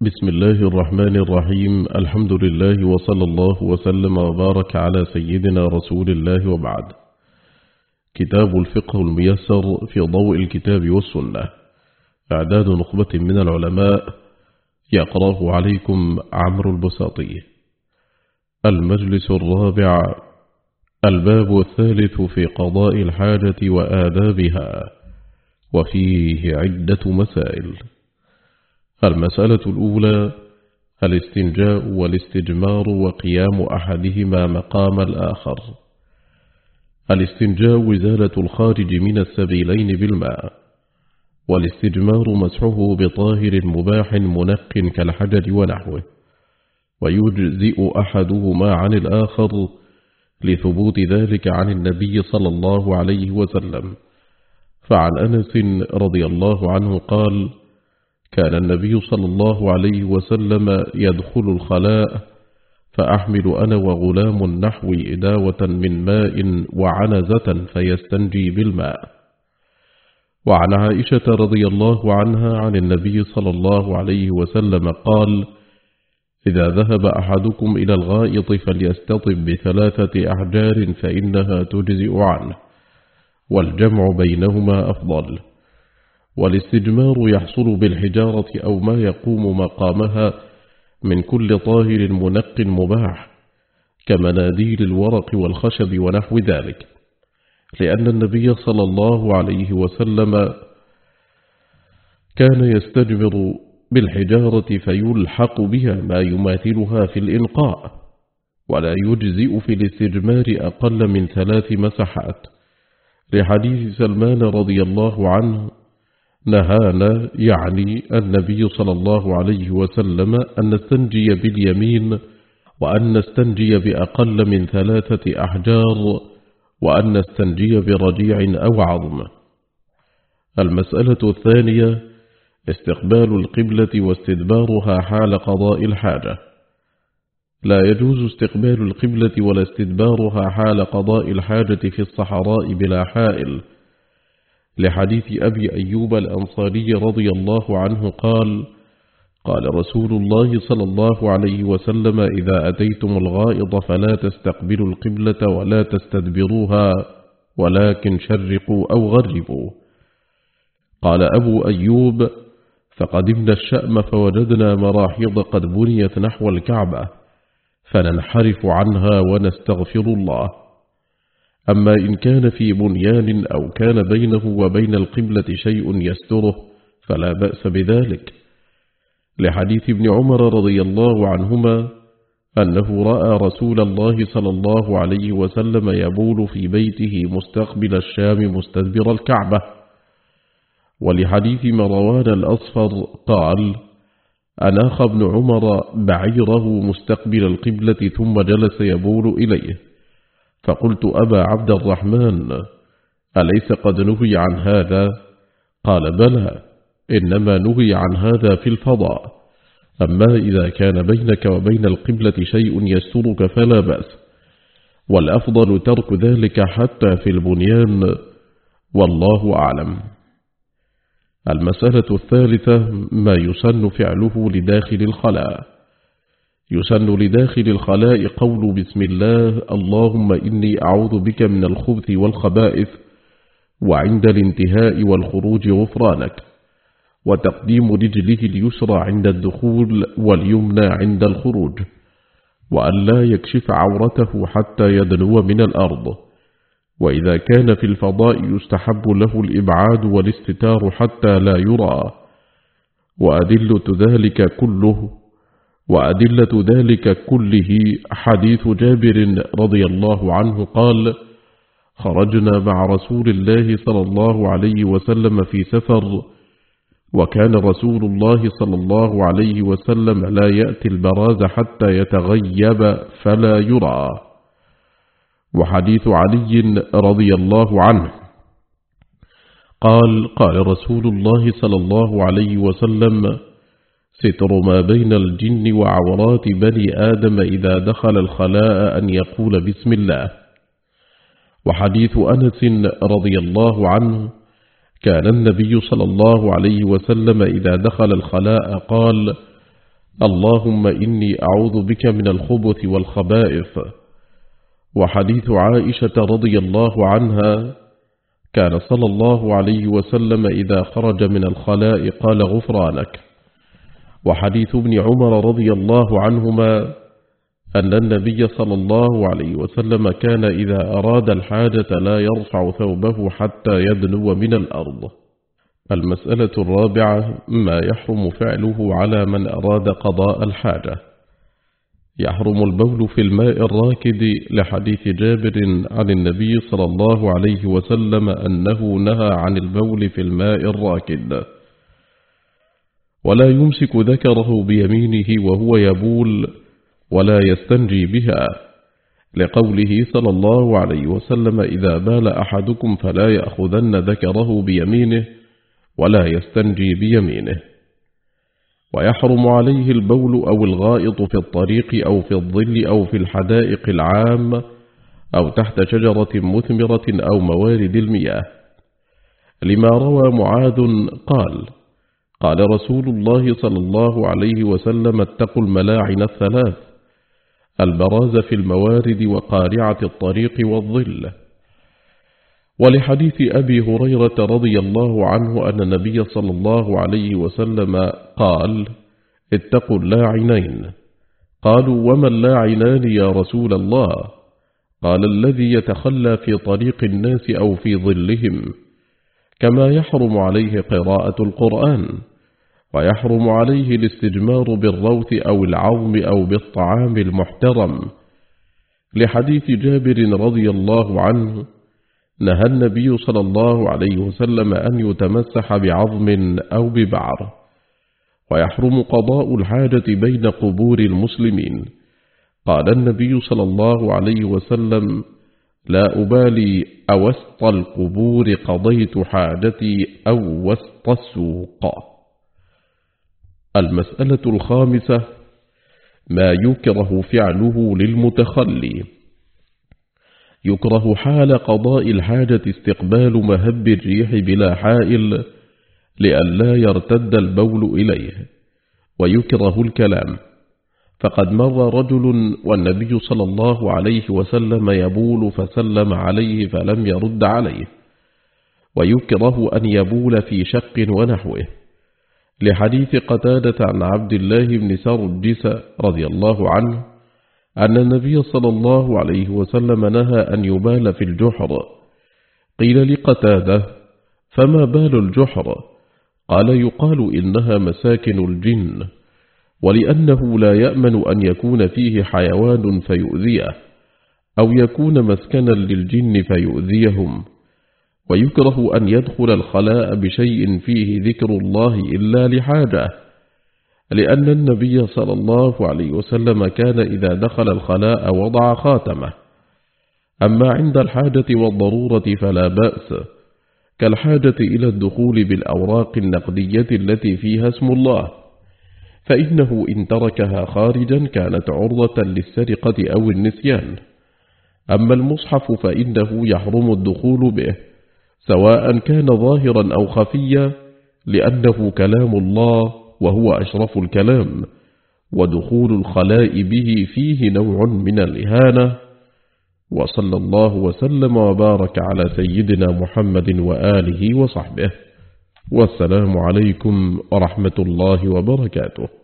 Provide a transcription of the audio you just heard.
بسم الله الرحمن الرحيم. الحمد لله وصلى الله وسلم وبارك على سيدنا رسول الله وبعد. كتاب الفقه الميسر في ضوء الكتاب والسنة. إعداد نخبة من العلماء. يقرأه عليكم عمرو البساطي. المجلس الرابع. الباب الثالث في قضاء الحاجة وآدابها. وفيه عدة مسائل. المسألة الأولى الاستنجاء والاستجمار وقيام أحدهما مقام الآخر. الاستنجاء إزالة الخارج من السبيلين بالماء والاستجمار مسحه بطاهر مباح منق كالحجر ونحوه ويجزئ أحدهما عن الآخر لثبوت ذلك عن النبي صلى الله عليه وسلم. فعن أنس رضي الله عنه قال كان النبي صلى الله عليه وسلم يدخل الخلاء فأحمل أنا وغلام نحو إداوة من ماء وعنزة فيستنجي بالماء. وعن عائشة رضي الله عنها عن النبي صلى الله عليه وسلم قال إذا ذهب أحدكم إلى الغائط فليستطب بثلاثة أحجار فإنها تجزئ عنه والجمع بينهما أفضل. والاستجمار يحصل بالحجارة أو ما يقوم مقامها من كل طاهر منق مباح كمناديل الورق والخشب ونحو ذلك. لأن النبي صلى الله عليه وسلم كان يستجمر بالحجارة فيلحق بها ما يماثلها في الإنقاء ولا يجزئ في الاستجمار أقل من ثلاث مسحات لحديث سلمان رضي الله عنه نهانا يعني النبي صلى الله عليه وسلم أن نستنجي باليمين وأن نستنجي بأقل من ثلاثة أحجار وأن نستنجي برجيع أو عظم. المسألة الثانية استقبال القبلة واستدبارها حال قضاء الحاجة. لا يجوز استقبال القبلة ولا استدبارها حال قضاء الحاجة في الصحراء بلا حائل لحديث أبي أيوب الأنصاري رضي الله عنه قال قال رسول الله صلى الله عليه وسلم إذا أتيتم الغائط فلا تستقبلوا القبلة ولا تستدبروها ولكن شرقوا أو غربوا. قال أبو أيوب فقدمنا الشأم فوجدنا مراحيض قد بنيت نحو الكعبة فننحرف عنها ونستغفر الله. أما إن كان في بنيان أو كان بينه وبين القبلة شيء يستره فلا بأس بذلك. لحديث ابن عمر رضي الله عنهما أنه رأى رسول الله صلى الله عليه وسلم يبول في بيته مستقبل الشام مستدبر الكعبة. ولحديث مروان الأصفر قال أناخ ابن عمر بعيره مستقبل القبلة ثم جلس يبول إليه. فقلت أبا عبد الرحمن أليس قد نهي عن هذا؟ قال بلى إنما نهي عن هذا في الفضاء. أما إذا كان بينك وبين القبلة شيء يسترك فلا بأس. والأفضل ترك ذلك حتى في البنيان والله أعلم. المسألة الثالثة ما يسن فعله لداخل الخلاء. يسن لداخل الخلاء قول بسم الله اللهم إني أعوذ بك من الخبث والخبائث وعند الانتهاء والخروج غفرانك وتقديم رجله اليسرى عند الدخول واليمنى عند الخروج وأن لا يكشف عورته حتى يدنو من الأرض وإذا كان في الفضاء يستحب له الإبعاد والاستتار حتى لا يرى وأدلة ذلك كله وأدلة ذلك كله حديث جابر رضي الله عنه قال خرجنا مع رسول الله صلى الله عليه وسلم في سفر وكان رسول الله صلى الله عليه وسلم لا يأتي البراز حتى يتغيب فلا يرى. وحديث علي رضي الله عنه قال قال رسول الله صلى الله عليه وسلم ستر ما بين الجن وعورات بني آدم إذا دخل الخلاء أن يقول بسم الله. وحديث أنس رضي الله عنه كان النبي صلى الله عليه وسلم إذا دخل الخلاء قال اللهم إني أعوذ بك من الخبث والخبائث. وحديث عائشة رضي الله عنها كان صلى الله عليه وسلم إذا خرج من الخلاء قال غفرانك. وحديث ابن عمر رضي الله عنهما أن النبي صلى الله عليه وسلم كان إذا أراد الحاجة لا يرفع ثوبه حتى يدنو من الأرض. المسألة الرابعة ما يحرم فعله على من أراد قضاء الحاجة. يحرم البول في الماء الراكد لحديث جابر عن النبي صلى الله عليه وسلم أنه نهى عن البول في الماء الراكد. ولا يمسك ذكره بيمينه وهو يبول ولا يستنجي بها. لقوله صلى الله عليه وسلم إذا بال أحدكم فلا يأخذن ذكره بيمينه ولا يستنجي بيمينه. ويحرم عليه البول أو الغائط في الطريق أو في الظل أو في الحدائق العام أو تحت شجرة مثمرة أو موارد المياه. لما روى معاذ قال قال رسول الله صلى الله عليه وسلم اتقوا الملاعن الثلاث البراز في الموارد وقارعة الطريق والظل. ولحديث أبي هريرة رضي الله عنه أن النبي صلى الله عليه وسلم قال اتقوا اللاعنين. قالوا وما اللاعنان يا رسول الله؟ قال الذي يتخلى في طريق الناس أو في ظلهم. كما يحرم عليه قراءة القرآن ويحرم عليه الاستجمار بالروث أو العظم أو بالطعام المحترم. لحديث جابر رضي الله عنه نهى النبي صلى الله عليه وسلم أن يتمسح بعظم أو ببعر ويحرم قضاء الحاجة بين قبور المسلمين. قال النبي صلى الله عليه وسلم لا أبالي أوسط القبور قضيت حاجتي أو وسط السوق. المسألة الخامسة ما يكره فعله للمتخلي. يكره حال قضاء الحاجة استقبال مهب الريح بلا حائل لئلا يرتد البول إليه ويكره الكلام. فقد مر رجل والنبي صلى الله عليه وسلم يبول فسلم عليه فلم يرد عليه ويكره أن يبول في شق ونحوه. لحديث قتادة عن عبد الله بن سرجس رضي الله عنه أن النبي صلى الله عليه وسلم نهى أن يبال في الجحر. قيل لقتادة فما بال الجحر؟ قال يقال إنها مساكن الجن. ولأنه لا يأمن أن يكون فيه حيوان فيؤذيه أو يكون مسكنا للجن فيؤذيهم. ويكره أن يدخل الخلاء بشيء فيه ذكر الله إلا لحاجة لأن النبي صلى الله عليه وسلم كان إذا دخل الخلاء وضع خاتمة. أما عند الحاجة والضرورة فلا بأس كالحاجة إلى الدخول بالأوراق النقدية التي فيها اسم الله. فإنه إن تركها خارجا كانت عرضة للسرقة أو النسيان. أما المصحف فإنه يحرم الدخول به سواء كان ظاهرا أو خفيا لأنه كلام الله وهو أشرف الكلام ودخول الخلاء به فيه نوع من الإهانة. وصلى الله وسلم وبارك على سيدنا محمد وآله وصحبه. والسلام عليكم ورحمة الله وبركاته.